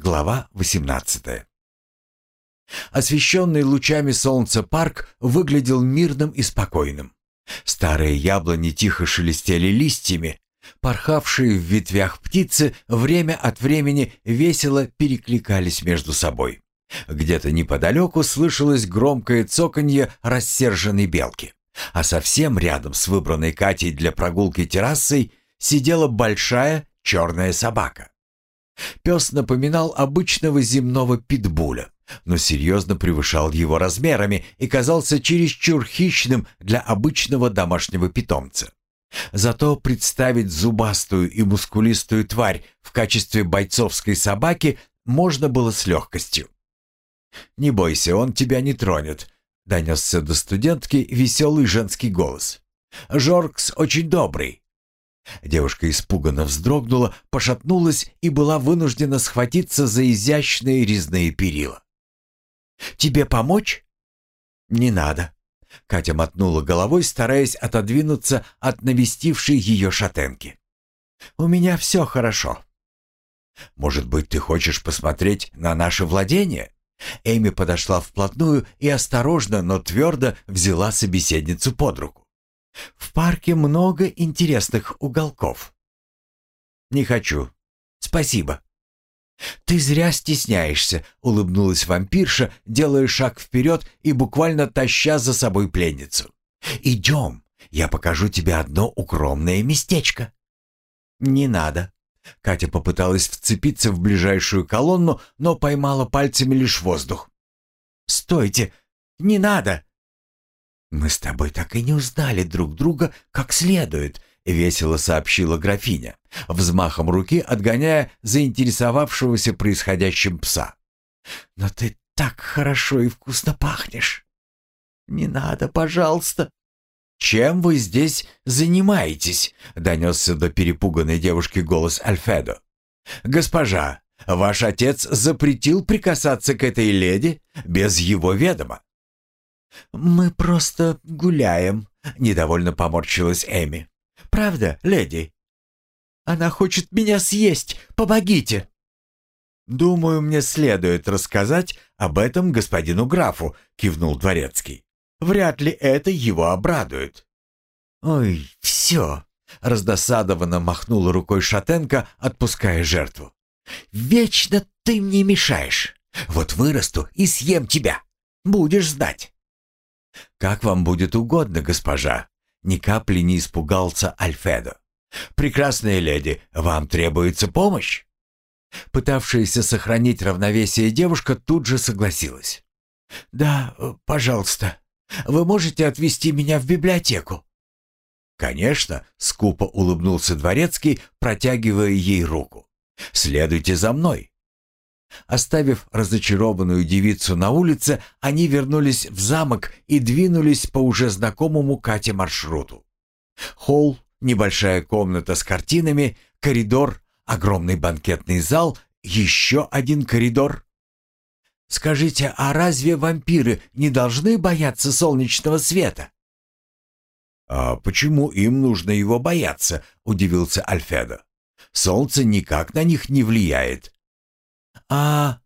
Глава 18 Освещенный лучами солнца парк выглядел мирным и спокойным. Старые яблони тихо шелестели листьями, порхавшие в ветвях птицы время от времени весело перекликались между собой. Где-то неподалеку слышалось громкое цоканье рассерженной белки, а совсем рядом с выбранной Катей для прогулки террасой сидела большая черная собака. Пес напоминал обычного земного питбуля, но серьезно превышал его размерами и казался чересчур хищным для обычного домашнего питомца. Зато представить зубастую и мускулистую тварь в качестве бойцовской собаки можно было с легкостью. «Не бойся, он тебя не тронет», — донесся до студентки веселый женский голос. «Жоркс очень добрый». Девушка испуганно вздрогнула, пошатнулась и была вынуждена схватиться за изящные резные перила. «Тебе помочь?» «Не надо». Катя мотнула головой, стараясь отодвинуться от навестившей ее шатенки. «У меня все хорошо». «Может быть, ты хочешь посмотреть на наше владение?» Эми подошла вплотную и осторожно, но твердо взяла собеседницу под руку. «В парке много интересных уголков». «Не хочу. Спасибо». «Ты зря стесняешься», — улыбнулась вампирша, делая шаг вперед и буквально таща за собой пленницу. «Идем, я покажу тебе одно укромное местечко». «Не надо». Катя попыталась вцепиться в ближайшую колонну, но поймала пальцами лишь воздух. «Стойте! Не надо!» «Мы с тобой так и не узнали друг друга как следует», весело сообщила графиня, взмахом руки отгоняя заинтересовавшегося происходящим пса. «Но ты так хорошо и вкусно пахнешь!» «Не надо, пожалуйста!» «Чем вы здесь занимаетесь?» — донесся до перепуганной девушки голос Альфедо. «Госпожа, ваш отец запретил прикасаться к этой леди без его ведома». «Мы просто гуляем», — недовольно поморщилась Эми. Правда, леди? Она хочет меня съесть. Помогите!» «Думаю, мне следует рассказать об этом господину графу», — кивнул дворецкий. «Вряд ли это его обрадует». «Ой, все!» — раздосадованно махнула рукой Шатенко, отпуская жертву. «Вечно ты мне мешаешь. Вот вырасту и съем тебя. Будешь знать». «Как вам будет угодно, госпожа», ни капли не испугался Альфедо. «Прекрасная леди, вам требуется помощь?» Пытавшаяся сохранить равновесие девушка тут же согласилась. «Да, пожалуйста. Вы можете отвезти меня в библиотеку?» «Конечно», — скупо улыбнулся Дворецкий, протягивая ей руку. «Следуйте за мной». Оставив разочарованную девицу на улице, они вернулись в замок и двинулись по уже знакомому Кате маршруту. Холл, небольшая комната с картинами, коридор, огромный банкетный зал, еще один коридор. «Скажите, а разве вампиры не должны бояться солнечного света?» «А почему им нужно его бояться?» — удивился Альфедо. «Солнце никак на них не влияет». А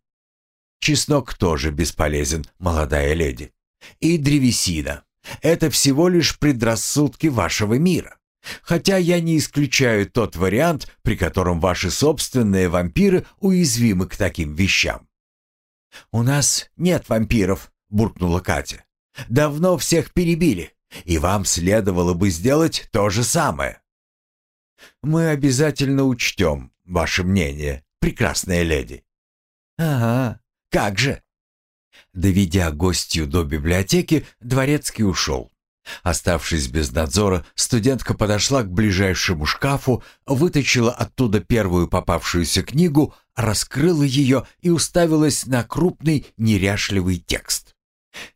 чеснок тоже бесполезен, молодая леди. И древесина. Это всего лишь предрассудки вашего мира. Хотя я не исключаю тот вариант, при котором ваши собственные вампиры уязвимы к таким вещам. «У нас нет вампиров», — буркнула Катя. «Давно всех перебили, и вам следовало бы сделать то же самое». «Мы обязательно учтем ваше мнение, прекрасная леди», «Ага, как же!» Доведя гостью до библиотеки, дворецкий ушел. Оставшись без надзора, студентка подошла к ближайшему шкафу, вытащила оттуда первую попавшуюся книгу, раскрыла ее и уставилась на крупный неряшливый текст.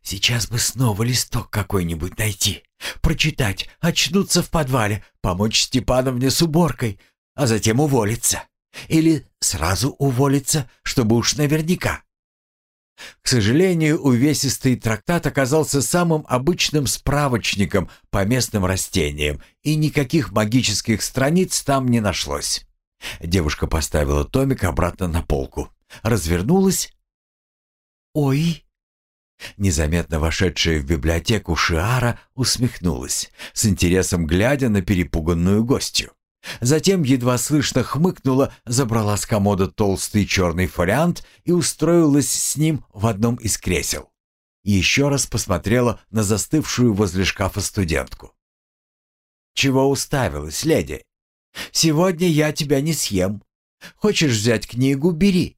«Сейчас бы снова листок какой-нибудь найти, прочитать, очнуться в подвале, помочь Степановне с уборкой, а затем уволиться. Или сразу уволиться, чтобы уж наверняка. К сожалению, увесистый трактат оказался самым обычным справочником по местным растениям, и никаких магических страниц там не нашлось. Девушка поставила томик обратно на полку развернулась. «Ой!» Незаметно вошедшая в библиотеку Шиара усмехнулась, с интересом глядя на перепуганную гостью. Затем едва слышно хмыкнула, забрала с комода толстый черный фолиант и устроилась с ним в одном из кресел. Еще раз посмотрела на застывшую возле шкафа студентку. «Чего уставилась, леди? Сегодня я тебя не съем. Хочешь взять книгу — бери».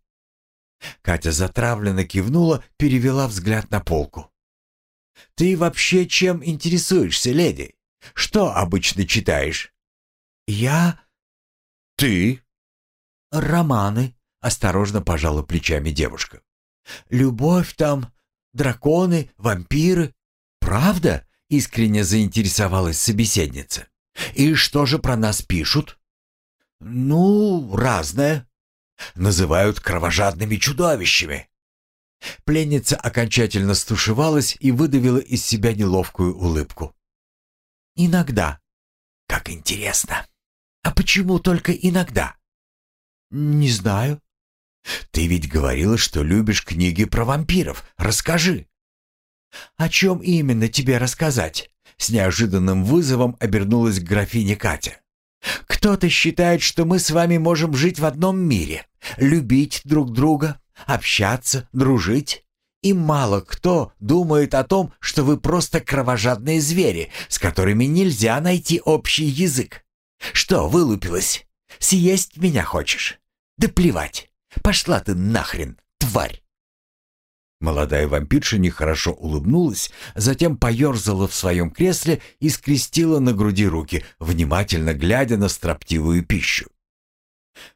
Катя затравленно кивнула, перевела взгляд на полку. «Ты вообще чем интересуешься, леди? Что обычно читаешь?» «Я...» «Ты?» «Романы», — осторожно пожала плечами девушка. «Любовь там, драконы, вампиры. Правда?» — искренне заинтересовалась собеседница. «И что же про нас пишут?» «Ну, разное. Называют кровожадными чудовищами». Пленница окончательно стушевалась и выдавила из себя неловкую улыбку. «Иногда». «Как интересно. А почему только иногда?» «Не знаю». «Ты ведь говорила, что любишь книги про вампиров. Расскажи». «О чем именно тебе рассказать?» С неожиданным вызовом обернулась к графине Катя. «Кто-то считает, что мы с вами можем жить в одном мире, любить друг друга, общаться, дружить. И мало кто думает о том, что вы просто кровожадные звери, с которыми нельзя найти общий язык. Что вылупилось? Съесть меня хочешь? Да плевать. Пошла ты нахрен, тварь!» Молодая вампирша нехорошо улыбнулась, затем поерзала в своем кресле и скрестила на груди руки, внимательно глядя на строптивую пищу.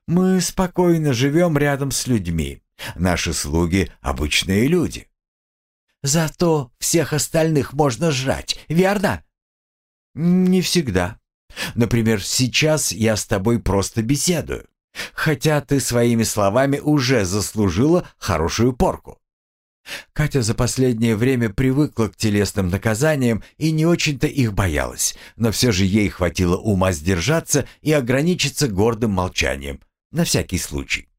«Мы спокойно живем рядом с людьми. Наши слуги — обычные люди. Зато всех остальных можно жрать, верно?» «Не всегда. Например, сейчас я с тобой просто беседую, хотя ты своими словами уже заслужила хорошую порку. Катя за последнее время привыкла к телесным наказаниям и не очень-то их боялась, но все же ей хватило ума сдержаться и ограничиться гордым молчанием, на всякий случай.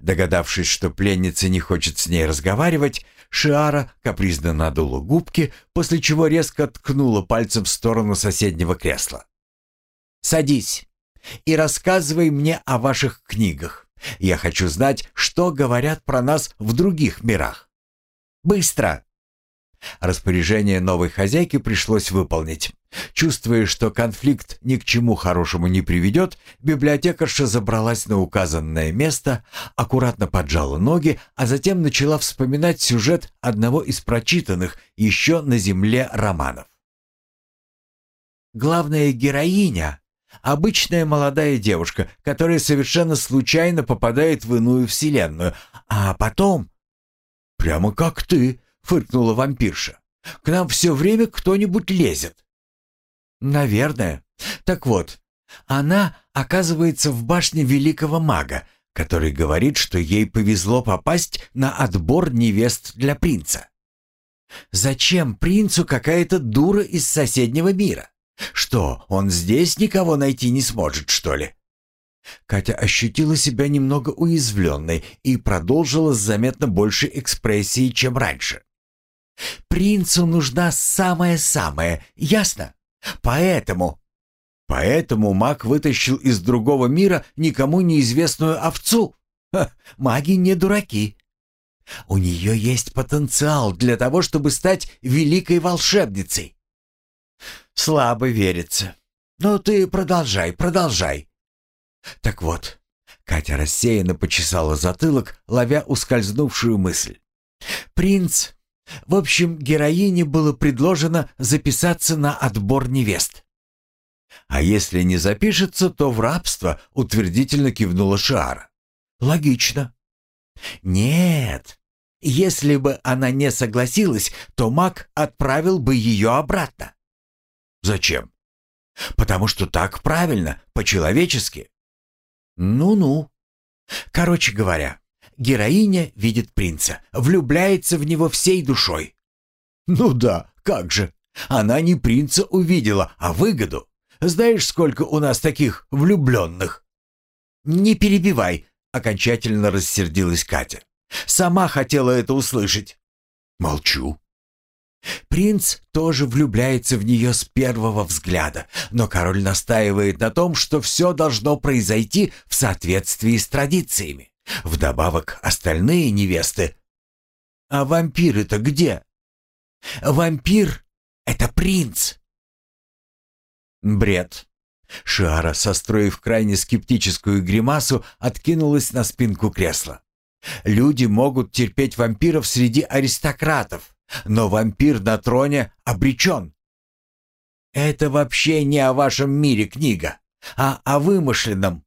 Догадавшись, что пленница не хочет с ней разговаривать, Шиара капризно надула губки, после чего резко ткнула пальцем в сторону соседнего кресла. «Садись и рассказывай мне о ваших книгах. Я хочу знать, что говорят про нас в других мирах». Быстро!» Распоряжение новой хозяйки пришлось выполнить. Чувствуя, что конфликт ни к чему хорошему не приведет, библиотекарша забралась на указанное место, аккуратно поджала ноги, а затем начала вспоминать сюжет одного из прочитанных еще на земле романов. Главная героиня — обычная молодая девушка, которая совершенно случайно попадает в иную вселенную, а потом «Прямо как ты», — фыркнула вампирша. «К нам все время кто-нибудь лезет». «Наверное. Так вот, она оказывается в башне великого мага, который говорит, что ей повезло попасть на отбор невест для принца. Зачем принцу какая-то дура из соседнего мира? Что, он здесь никого найти не сможет, что ли? Катя ощутила себя немного уязвленной и продолжила с заметно большей экспрессией, чем раньше. «Принцу нужна самая-самая, ясно? Поэтому...» «Поэтому маг вытащил из другого мира никому неизвестную овцу. Ха, маги не дураки. У нее есть потенциал для того, чтобы стать великой волшебницей». «Слабо верится. Но ты продолжай, продолжай». Так вот, Катя рассеянно почесала затылок, ловя ускользнувшую мысль. «Принц. В общем, героине было предложено записаться на отбор невест». «А если не запишется, то в рабство», — утвердительно кивнула Шиара. «Логично». «Нет. Если бы она не согласилась, то маг отправил бы ее обратно». «Зачем?» «Потому что так правильно, по-человечески. Ну-ну. Короче говоря, героиня видит принца, влюбляется в него всей душой. Ну да, как же. Она не принца увидела, а выгоду. Знаешь, сколько у нас таких влюбленных? Не перебивай, окончательно рассердилась Катя. «Сама хотела это услышать». «Молчу». Принц тоже влюбляется в нее с первого взгляда, но король настаивает на том, что все должно произойти в соответствии с традициями. Вдобавок остальные невесты. А вампиры-то где? Вампир — это принц. Бред. Шиара, состроив крайне скептическую гримасу, откинулась на спинку кресла. Люди могут терпеть вампиров среди аристократов, но вампир на троне обречен. Это вообще не о вашем мире книга, а о вымышленном.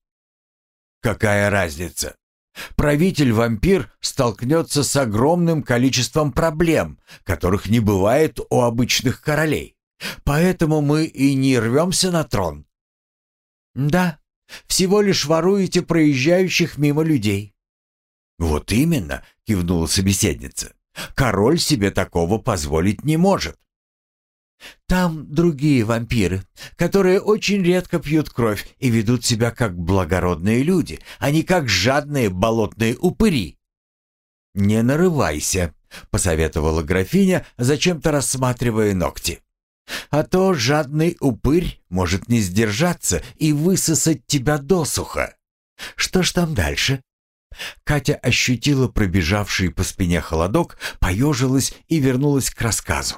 Какая разница? Правитель-вампир столкнется с огромным количеством проблем, которых не бывает у обычных королей. Поэтому мы и не рвемся на трон. Да, всего лишь воруете проезжающих мимо людей. Вот именно, кивнула собеседница. Король себе такого позволить не может. Там другие вампиры, которые очень редко пьют кровь и ведут себя как благородные люди, а не как жадные болотные упыри. «Не нарывайся», — посоветовала графиня, зачем-то рассматривая ногти. «А то жадный упырь может не сдержаться и высосать тебя досуха. Что ж там дальше?» Катя ощутила пробежавший по спине холодок, поежилась и вернулась к рассказу.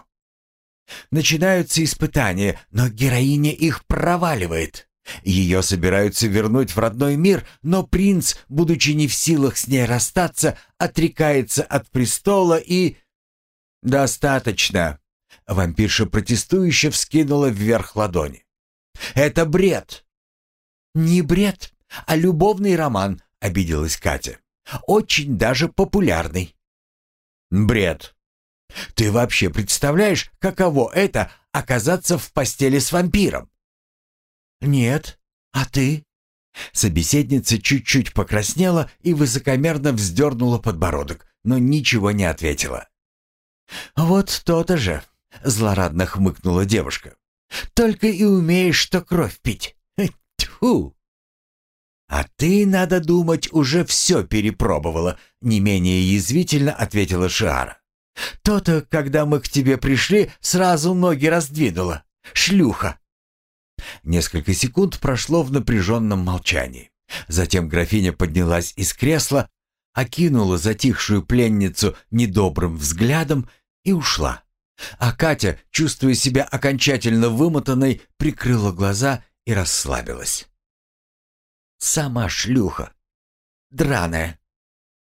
Начинаются испытания, но героиня их проваливает. Ее собираются вернуть в родной мир, но принц, будучи не в силах с ней расстаться, отрекается от престола и... «Достаточно!» — вампирша протестующе вскинула вверх ладони. «Это бред!» «Не бред, а любовный роман», — обиделась Катя. «Очень даже популярный». «Бред!» Ты вообще представляешь, каково это оказаться в постели с вампиром? Нет. А ты? Собеседница чуть-чуть покраснела и высокомерно вздернула подбородок, но ничего не ответила. «Вот то-то же», — злорадно хмыкнула девушка. «Только и умеешь, что кровь пить. Тьфу!» «А ты, надо думать, уже все перепробовала», — не менее язвительно ответила Шиара. То-то, когда мы к тебе пришли, сразу ноги раздвинула. Шлюха!» Несколько секунд прошло в напряженном молчании. Затем графиня поднялась из кресла, окинула затихшую пленницу недобрым взглядом и ушла. А Катя, чувствуя себя окончательно вымотанной, прикрыла глаза и расслабилась. «Сама шлюха! Драная!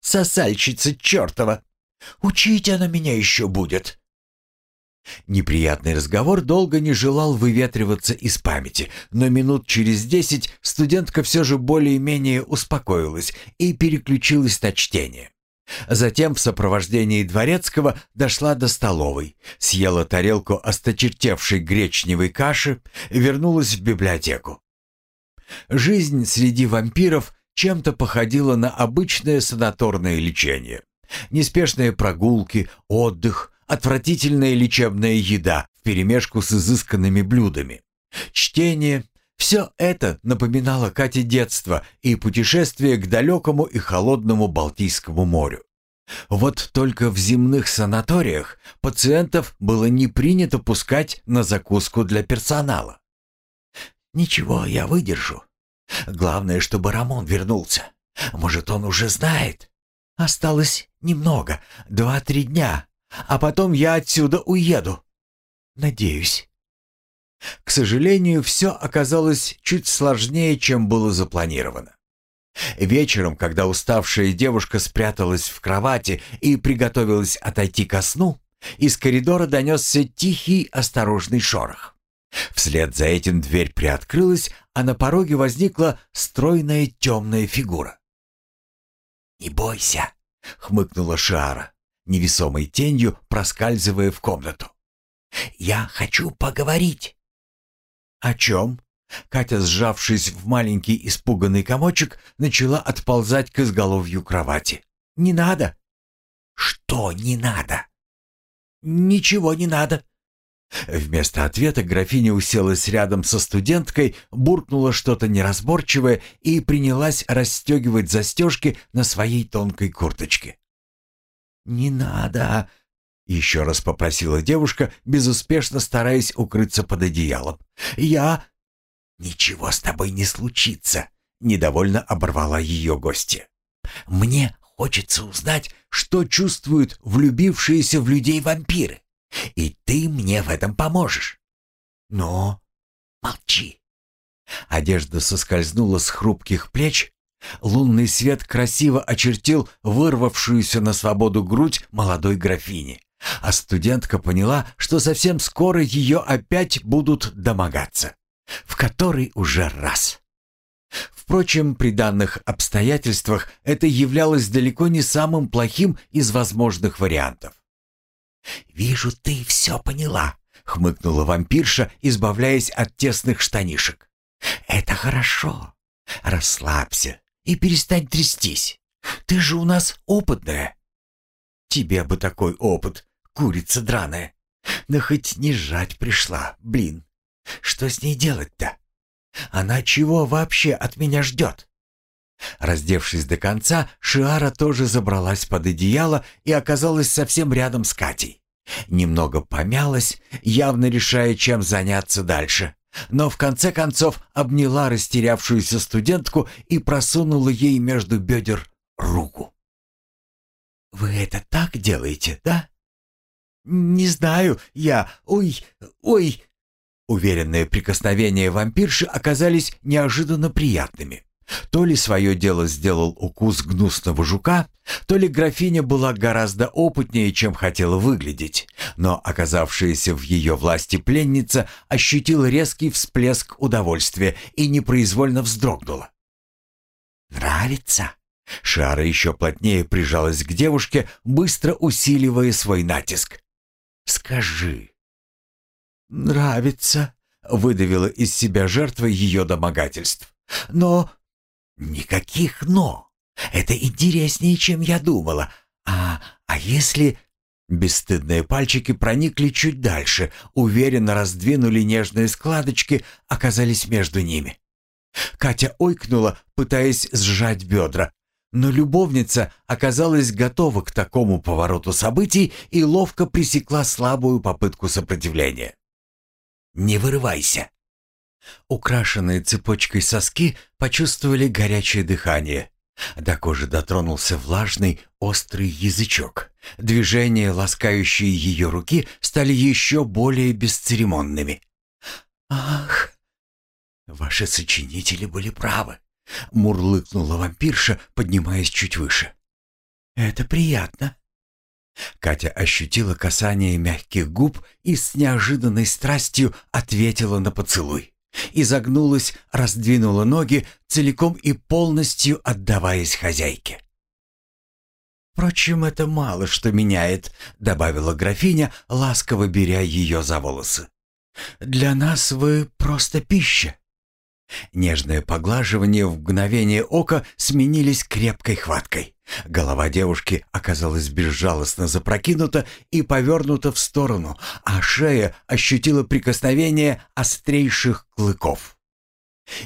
Сосальщица чертова!» Учить она меня еще будет». Неприятный разговор долго не желал выветриваться из памяти, но минут через десять студентка все же более-менее успокоилась и переключилась на чтение. Затем в сопровождении дворецкого дошла до столовой, съела тарелку осточертевшей гречневой каши вернулась в библиотеку. Жизнь среди вампиров чем-то походила на обычное санаторное лечение. Неспешные прогулки, отдых, отвратительная лечебная еда вперемешку с изысканными блюдами. Чтение — все это напоминало Кате детство и путешествие к далекому и холодному Балтийскому морю. Вот только в земных санаториях пациентов было не принято пускать на закуску для персонала. «Ничего, я выдержу. Главное, чтобы Рамон вернулся. Может, он уже знает?» Осталось немного, два-три дня, а потом я отсюда уеду. Надеюсь. К сожалению, все оказалось чуть сложнее, чем было запланировано. Вечером, когда уставшая девушка спряталась в кровати и приготовилась отойти ко сну, из коридора донесся тихий, осторожный шорох. Вслед за этим дверь приоткрылась, а на пороге возникла стройная темная фигура. «Не бойся», — хмыкнула Шиара, невесомой тенью проскальзывая в комнату. «Я хочу поговорить». «О чем?» Катя, сжавшись в маленький испуганный комочек, начала отползать к изголовью кровати. «Не надо!» «Что не надо?» «Ничего не надо!» Вместо ответа графиня уселась рядом со студенткой, буркнула что-то неразборчивое и принялась расстегивать застежки на своей тонкой курточке. «Не надо!» — еще раз попросила девушка, безуспешно стараясь укрыться под одеялом. «Я...» «Ничего с тобой не случится!» — недовольно оборвала ее гостья. «Мне хочется узнать, что чувствуют влюбившиеся в людей вампиры. И ты мне в этом поможешь. Но молчи. Одежда соскользнула с хрупких плеч. Лунный свет красиво очертил вырвавшуюся на свободу грудь молодой графини. А студентка поняла, что совсем скоро ее опять будут домогаться. В который уже раз. Впрочем, при данных обстоятельствах это являлось далеко не самым плохим из возможных вариантов. «Вижу, ты все поняла», — хмыкнула вампирша, избавляясь от тесных штанишек. «Это хорошо. Расслабься и перестань трястись. Ты же у нас опытная». «Тебе бы такой опыт, курица драная. Но хоть не жать пришла, блин. Что с ней делать-то? Она чего вообще от меня ждет?» Раздевшись до конца, Шиара тоже забралась под одеяло и оказалась совсем рядом с Катей. Немного помялась, явно решая, чем заняться дальше, но в конце концов обняла растерявшуюся студентку и просунула ей между бедер руку. «Вы это так делаете, да?» «Не знаю, я... Ой, ой...» Уверенные прикосновения вампирши оказались неожиданно приятными. То ли свое дело сделал укус гнусного жука, то ли графиня была гораздо опытнее, чем хотела выглядеть, но оказавшаяся в ее власти пленница ощутила резкий всплеск удовольствия и непроизвольно вздрогнула. «Нравится?» Шара еще плотнее прижалась к девушке, быстро усиливая свой натиск. «Скажи». «Нравится», — выдавила из себя жертва ее домогательств. «Но «Никаких «но». Это интереснее, чем я думала. А, а если...» Бесстыдные пальчики проникли чуть дальше, уверенно раздвинули нежные складочки, оказались между ними. Катя ойкнула, пытаясь сжать бедра, но любовница оказалась готова к такому повороту событий и ловко пресекла слабую попытку сопротивления. «Не вырывайся!» Украшенные цепочкой соски почувствовали горячее дыхание. До кожи дотронулся влажный, острый язычок. Движения, ласкающие ее руки, стали еще более бесцеремонными. «Ах!» «Ваши сочинители были правы», — мурлыкнула вампирша, поднимаясь чуть выше. «Это приятно». Катя ощутила касание мягких губ и с неожиданной страстью ответила на поцелуй изогнулась, раздвинула ноги, целиком и полностью отдаваясь хозяйке. «Впрочем, это мало что меняет», — добавила графиня, ласково беря ее за волосы. «Для нас вы просто пища». Нежное поглаживание в мгновение ока сменились крепкой хваткой. Голова девушки оказалась безжалостно запрокинута и повернута в сторону, а шея ощутила прикосновение острейших клыков.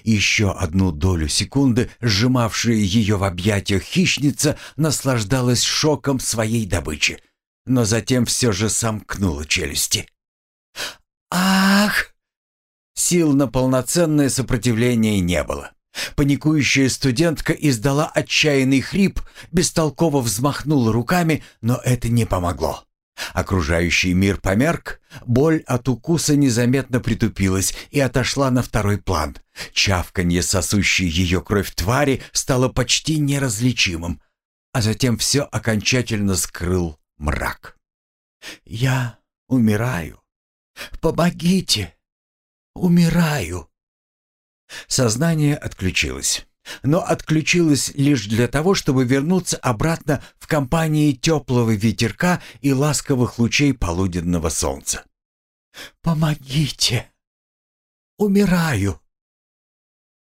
Еще одну долю секунды сжимавшая ее в объятиях хищница наслаждалась шоком своей добычи, но затем все же сомкнула челюсти. «Ах!» Сил на полноценное сопротивление не было. Паникующая студентка издала отчаянный хрип, бестолково взмахнула руками, но это не помогло. Окружающий мир померк, боль от укуса незаметно притупилась и отошла на второй план. Чавканье, сосущей ее кровь твари, стало почти неразличимым, а затем все окончательно скрыл мрак. «Я умираю. Помогите! Умираю!» Сознание отключилось. Но отключилось лишь для того, чтобы вернуться обратно в компании теплого ветерка и ласковых лучей полуденного солнца. «Помогите! Умираю!»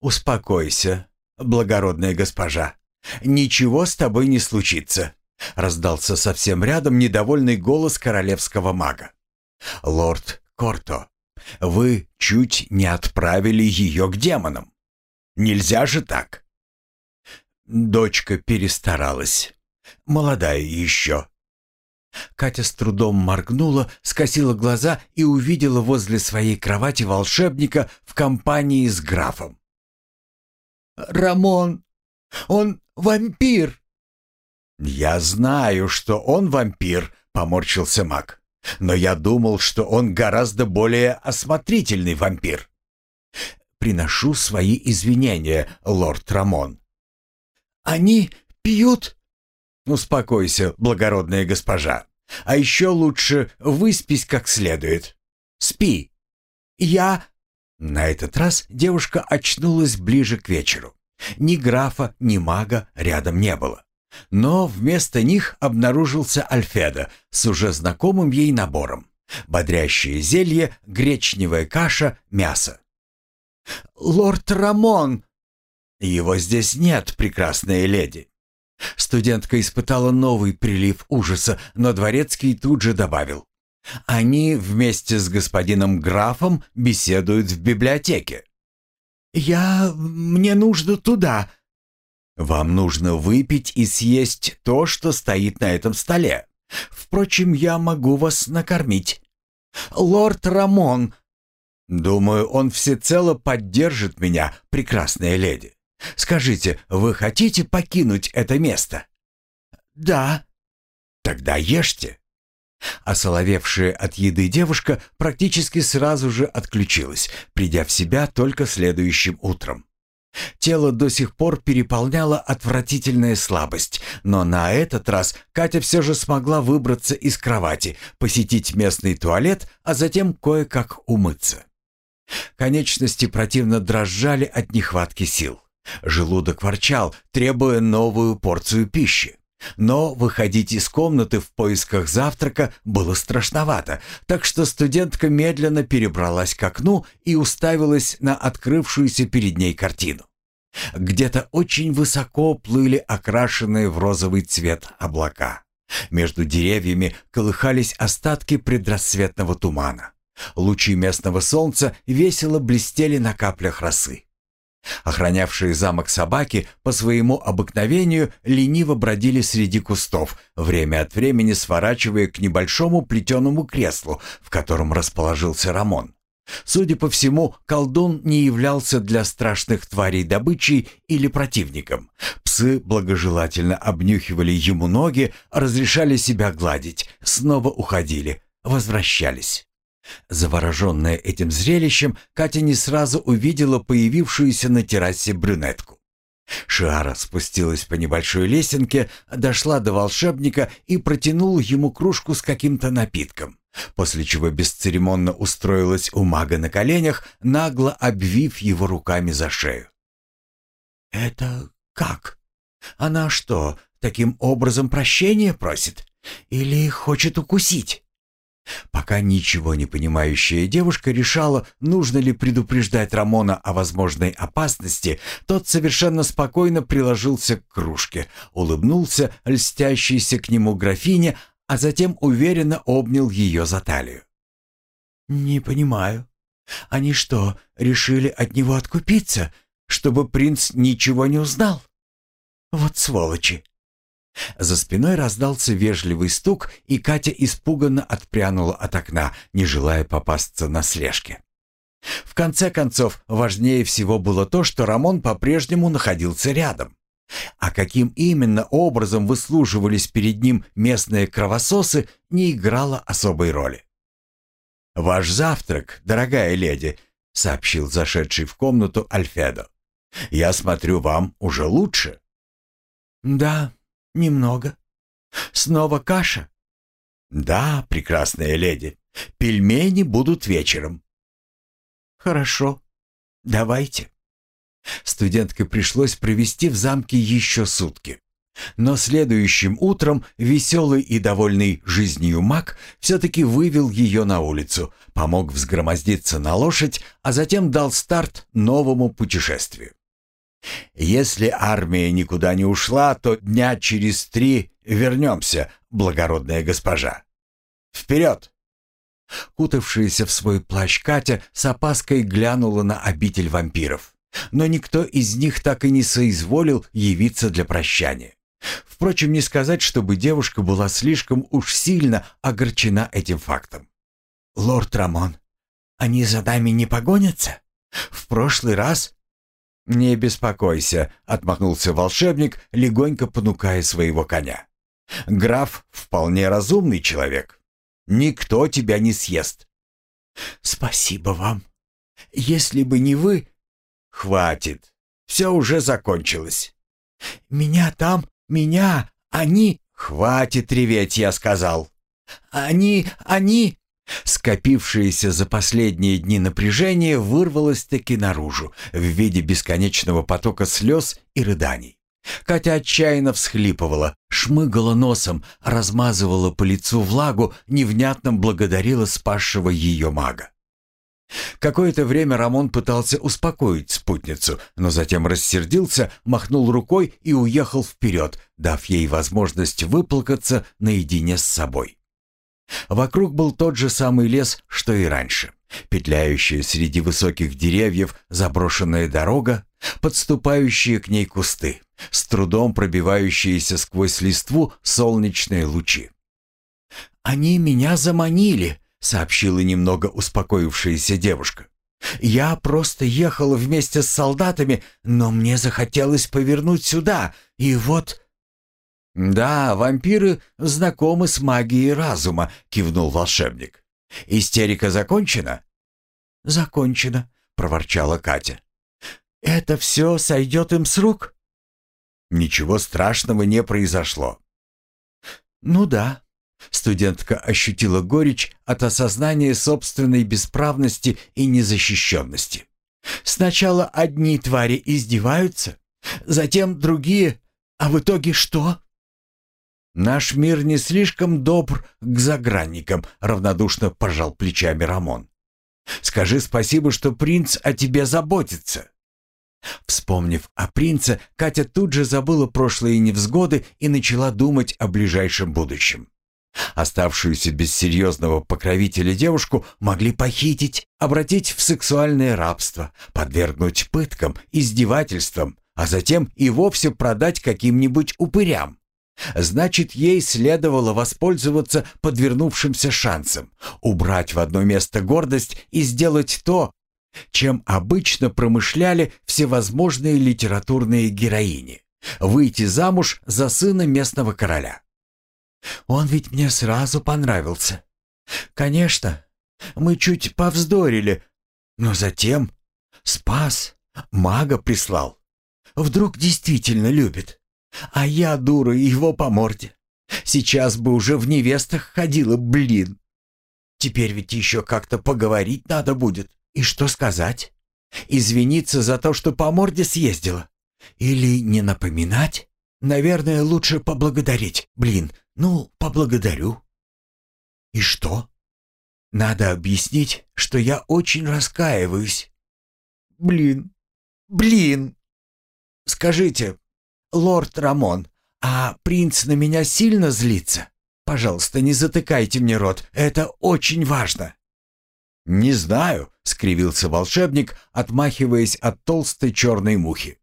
«Успокойся, благородная госпожа. Ничего с тобой не случится», — раздался совсем рядом недовольный голос королевского мага. Лорд Корто, вы чуть не отправили ее к демонам. Нельзя же так. Дочка перестаралась. Молодая еще. Катя с трудом моргнула, скосила глаза и увидела возле своей кровати волшебника в компании с графом. «Рамон! Он вампир!» «Я знаю, что он вампир», — поморщился маг. «Но я думал, что он гораздо более осмотрительный вампир». «Приношу свои извинения, лорд Рамон». «Они пьют?» «Успокойся, благородная госпожа. А еще лучше выспись как следует. Спи». «Я...» На этот раз девушка очнулась ближе к вечеру. Ни графа, ни мага рядом не было. Но вместо них обнаружился Альфеда с уже знакомым ей набором. Бодрящее зелье, гречневая каша, мясо. «Лорд Рамон!» «Его здесь нет, прекрасная леди. Студентка испытала новый прилив ужаса, но Дворецкий тут же добавил. «Они вместе с господином графом беседуют в библиотеке». «Я... мне нужно туда». «Вам нужно выпить и съесть то, что стоит на этом столе. Впрочем, я могу вас накормить». «Лорд Рамон...» «Думаю, он всецело поддержит меня, прекрасная леди. Скажите, вы хотите покинуть это место?» «Да». «Тогда ешьте». Осоловевшая от еды девушка практически сразу же отключилась, придя в себя только следующим утром. Тело до сих пор переполняла отвратительная слабость, но на этот раз Катя все же смогла выбраться из кровати, посетить местный туалет, а затем кое-как умыться. Конечности противно дрожали от нехватки сил. Желудок ворчал, требуя новую порцию пищи. Но выходить из комнаты в поисках завтрака было страшновато, так что студентка медленно перебралась к окну и уставилась на открывшуюся перед ней картину. Где-то очень высоко плыли окрашенные в розовый цвет облака. Между деревьями колыхались остатки предрассветного тумана. Лучи местного солнца весело блестели на каплях росы. Охранявшие замок собаки по своему обыкновению лениво бродили среди кустов, время от времени сворачивая к небольшому плетеному креслу, в котором расположился Рамон. Судя по всему, колдун не являлся для страшных тварей добычей или противником. Псы благожелательно обнюхивали ему ноги, разрешали себя гладить, снова уходили, возвращались. Завороженная этим зрелищем, Катя не сразу увидела появившуюся на террасе брюнетку. Шиара спустилась по небольшой лесенке, дошла до волшебника и протянула ему кружку с каким-то напитком, после чего бесцеремонно устроилась у мага на коленях, нагло обвив его руками за шею. «Это как? Она что, таким образом прощения просит? Или хочет укусить?» Пока ничего не понимающая девушка решала, нужно ли предупреждать Рамона о возможной опасности, тот совершенно спокойно приложился к кружке, улыбнулся льстящейся к нему графине, а затем уверенно обнял ее за талию. «Не понимаю. Они что, решили от него откупиться, чтобы принц ничего не узнал? Вот сволочи!» За спиной раздался вежливый стук, и Катя испуганно отпрянула от окна, не желая попасться на слежке. В конце концов, важнее всего было то, что Рамон по-прежнему находился рядом. А каким именно образом выслуживались перед ним местные кровососы, не играло особой роли. «Ваш завтрак, дорогая леди», — сообщил зашедший в комнату Альфедо. «Я смотрю, вам уже лучше». «Да, «Немного. Снова каша?» «Да, прекрасная леди. Пельмени будут вечером». «Хорошо. Давайте». Студентке пришлось провести в замке еще сутки. Но следующим утром веселый и довольный жизнью маг все-таки вывел ее на улицу, помог взгромоздиться на лошадь, а затем дал старт новому путешествию. Если армия никуда не ушла, то дня через три вернемся, благородная госпожа. Вперед!» Кутавшаяся в свой плащ Катя с опаской глянула на обитель вампиров. Но никто из них так и не соизволил явиться для прощания. Впрочем, не сказать, чтобы девушка была слишком уж сильно огорчена этим фактом. «Лорд Рамон, они за нами не погонятся? В прошлый раз...» «Не беспокойся», — отмахнулся волшебник, легонько понукая своего коня. «Граф вполне разумный человек. Никто тебя не съест». «Спасибо вам. Если бы не вы...» «Хватит. Все уже закончилось». «Меня там, меня, они...» «Хватит реветь, я сказал». «Они, они...» Скопившееся за последние дни напряжение вырвалось-таки наружу в виде бесконечного потока слез и рыданий. Катя отчаянно всхлипывала, шмыгала носом, размазывала по лицу влагу, невнятно благодарила спасшего ее мага. Какое-то время Рамон пытался успокоить спутницу, но затем рассердился, махнул рукой и уехал вперед, дав ей возможность выплакаться наедине с собой. Вокруг был тот же самый лес, что и раньше. Петляющая среди высоких деревьев заброшенная дорога, подступающие к ней кусты, с трудом пробивающиеся сквозь листву солнечные лучи. «Они меня заманили», — сообщила немного успокоившаяся девушка. «Я просто ехала вместе с солдатами, но мне захотелось повернуть сюда, и вот...» «Да, вампиры знакомы с магией разума», — кивнул волшебник. «Истерика закончена?» «Закончена», — проворчала Катя. «Это все сойдет им с рук?» «Ничего страшного не произошло». «Ну да», — студентка ощутила горечь от осознания собственной бесправности и незащищенности. «Сначала одни твари издеваются, затем другие, а в итоге что?» «Наш мир не слишком добр к загранникам», — равнодушно пожал плечами Рамон. «Скажи спасибо, что принц о тебе заботится». Вспомнив о принце, Катя тут же забыла прошлые невзгоды и начала думать о ближайшем будущем. Оставшуюся без серьезного покровителя девушку могли похитить, обратить в сексуальное рабство, подвергнуть пыткам, издевательствам, а затем и вовсе продать каким-нибудь упырям. Значит, ей следовало воспользоваться подвернувшимся шансом, убрать в одно место гордость и сделать то, чем обычно промышляли всевозможные литературные героини — выйти замуж за сына местного короля. Он ведь мне сразу понравился. Конечно, мы чуть повздорили, но затем спас, мага прислал. Вдруг действительно любит. А я, дура, его по морде. Сейчас бы уже в невестах ходила, блин. Теперь ведь еще как-то поговорить надо будет. И что сказать? Извиниться за то, что по морде съездила? Или не напоминать? Наверное, лучше поблагодарить. Блин, ну, поблагодарю. И что? Надо объяснить, что я очень раскаиваюсь. Блин, блин. Скажите, «Лорд Рамон, а принц на меня сильно злится? Пожалуйста, не затыкайте мне рот, это очень важно». «Не знаю», — скривился волшебник, отмахиваясь от толстой черной мухи.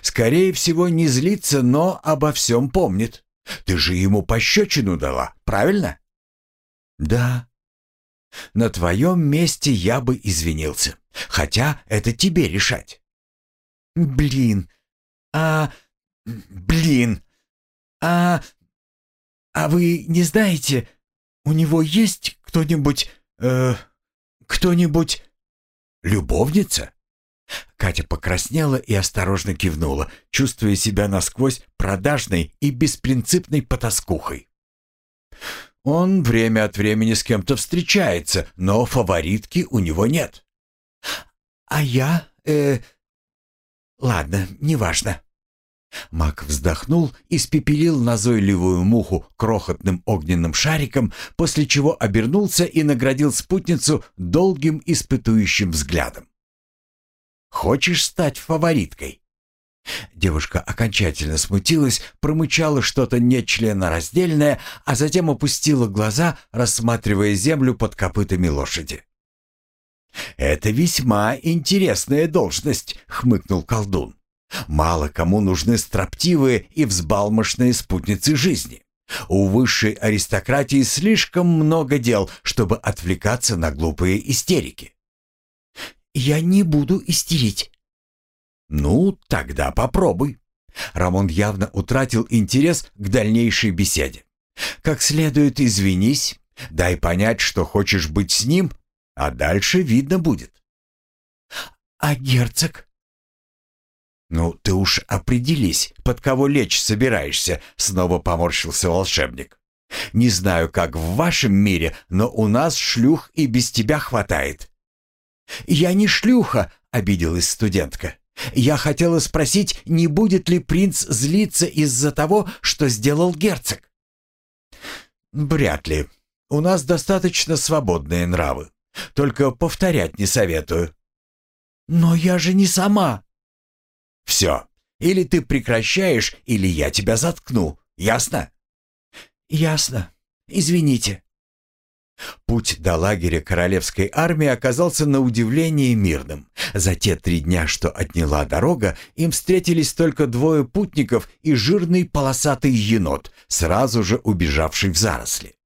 «Скорее всего, не злится, но обо всем помнит. Ты же ему пощечину дала, правильно?» «Да». «На твоем месте я бы извинился, хотя это тебе решать». «Блин, а «Блин! А... а вы не знаете, у него есть кто-нибудь... э... кто-нибудь... любовница?» Катя покраснела и осторожно кивнула, чувствуя себя насквозь продажной и беспринципной потаскухой. Он время от времени с кем-то встречается, но фаворитки у него нет. А я... э... Ладно, неважно. Мак вздохнул, испепелил назойливую муху крохотным огненным шариком, после чего обернулся и наградил спутницу долгим испытующим взглядом. «Хочешь стать фавориткой?» Девушка окончательно смутилась, промычала что-то нечленораздельное, а затем опустила глаза, рассматривая землю под копытами лошади. «Это весьма интересная должность», — хмыкнул колдун. «Мало кому нужны строптивые и взбалмошные спутницы жизни. У высшей аристократии слишком много дел, чтобы отвлекаться на глупые истерики». «Я не буду истерить», «Ну, тогда попробуй». Рамон явно утратил интерес к дальнейшей беседе. «Как следует извинись, дай понять, что хочешь быть с ним, а дальше видно будет». «А герцог?» «Ну, ты уж определись, под кого лечь собираешься», — снова поморщился волшебник. «Не знаю, как в вашем мире, но у нас шлюх и без тебя хватает». «Я не шлюха», — обиделась студентка. Я хотела спросить, не будет ли принц злиться из-за того, что сделал герцог? Вряд ли. У нас достаточно свободные нравы. Только повторять не советую. Но я же не сама. Все. Или ты прекращаешь, или я тебя заткну. Ясно? Ясно. Извините. Путь до лагеря королевской армии оказался на удивление мирным. За те три дня, что отняла дорога, им встретились только двое путников и жирный полосатый енот, сразу же убежавший в заросли.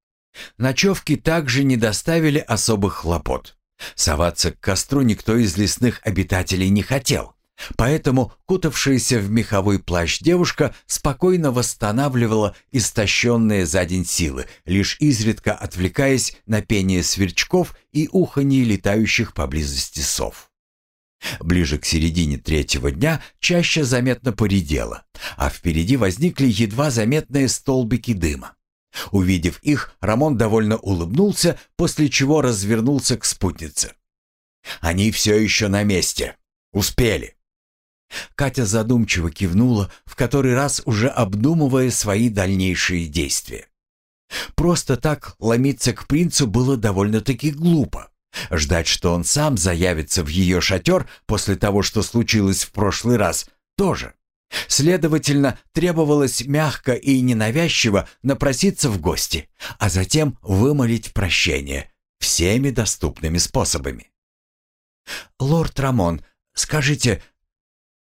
Ночевки также не доставили особых хлопот. Соваться к костру никто из лесных обитателей не хотел. Поэтому кутавшаяся в меховой плащ девушка спокойно восстанавливала истощенные за день силы, лишь изредка отвлекаясь на пение сверчков и уханье летающих поблизости сов. Ближе к середине третьего дня чаще заметно поредела, а впереди возникли едва заметные столбики дыма. Увидев их, Рамон довольно улыбнулся, после чего развернулся к спутнице. «Они все еще на месте. Успели». Катя задумчиво кивнула, в который раз уже обдумывая свои дальнейшие действия. Просто так ломиться к принцу было довольно-таки глупо. Ждать, что он сам заявится в ее шатер после того, что случилось в прошлый раз, тоже. Следовательно, требовалось мягко и ненавязчиво напроситься в гости, а затем вымолить прощение всеми доступными способами. «Лорд Рамон, скажите,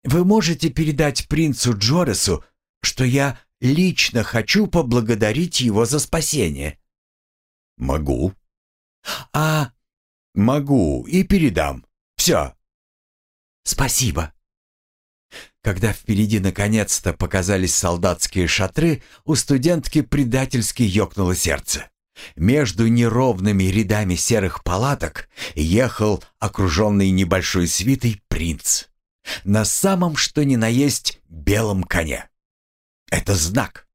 вы можете передать принцу Джоресу, что я лично хочу поблагодарить его за спасение?» «Могу». «А...» «Могу и передам. Все». «Спасибо». Когда впереди наконец-то показались солдатские шатры, у студентки предательски ёкнуло сердце. Между неровными рядами серых палаток ехал окруженный небольшой свитой принц на самом что ни на есть белом коне. Это знак.